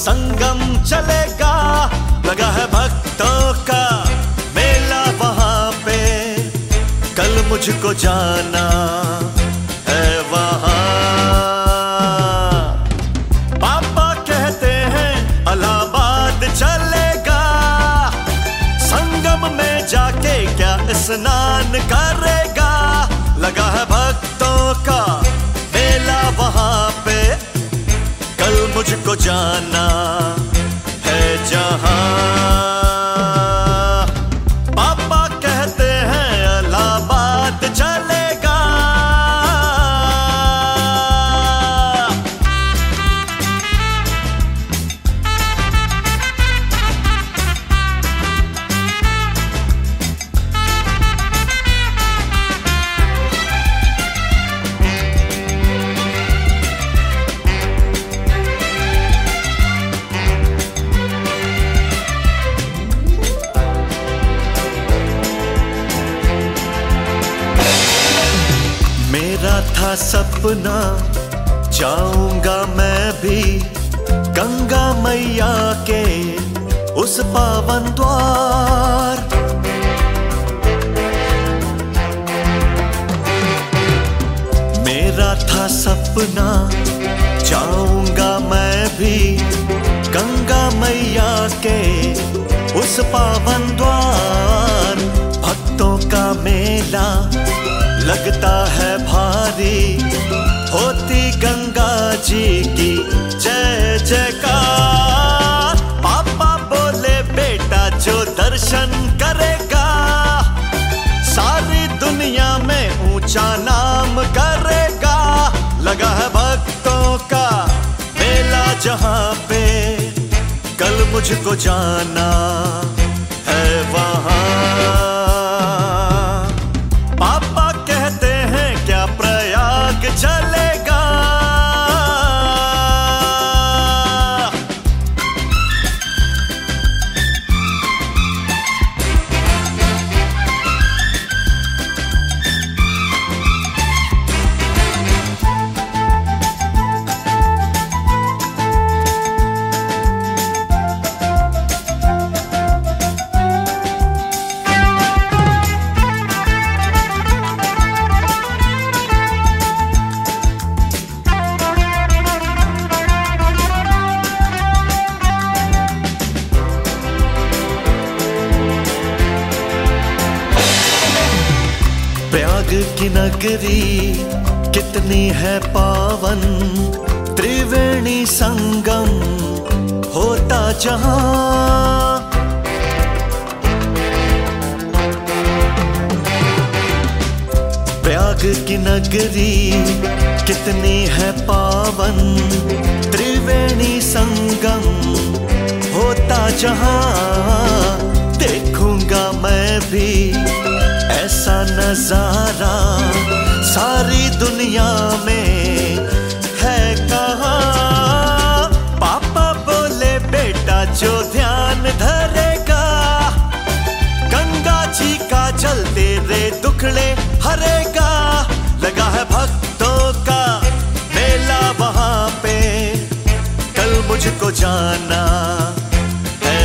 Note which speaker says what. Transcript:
Speaker 1: संगम चलेगा। लगा है भक्तों का मेला वहाँ पे। कल मुझको जाना है वहाँ। पापा कहते हैं, अलाहाबाद चलेगा। संगम में जाके क्या स्नान करेगा? लगा है भक्तों का मुझको जाना है जहाँ था सपना, जाऊँगा मैं भी गंगा मैया के उस पावन द्वार। मेरा था सपना, जाऊँगा मैं भी गंगा मैया के उस पावन द्वार। भक्तों का मेला लगता है भारी, होती गंगा जी की जय जयकार। पापा बोले, बेटा जो दर्शन करेगा, सारी दुनिया में ऊँचा नाम करेगा। लगा है भक्तों का मेला जहाँ पे, कल मुझको जाना है वहाँ। प्रयाग की नगरी कितनी है पावन, त्रिवेणी संगम होता जहाँ। प्रयाग की नगरी कितनी है पावन, त्रिवेणी संगम होता जहाँ। देखूँगा मैं भी नज़ारा सारी दुनिया में है कहा? पापा बोले, बेटा, जो ध्यान धरेगा, गंगा जी का जल तेरे दुखड़े हरेगा। लगा है भक्तों का मेला वहाँ पे, कल मुझको जाना है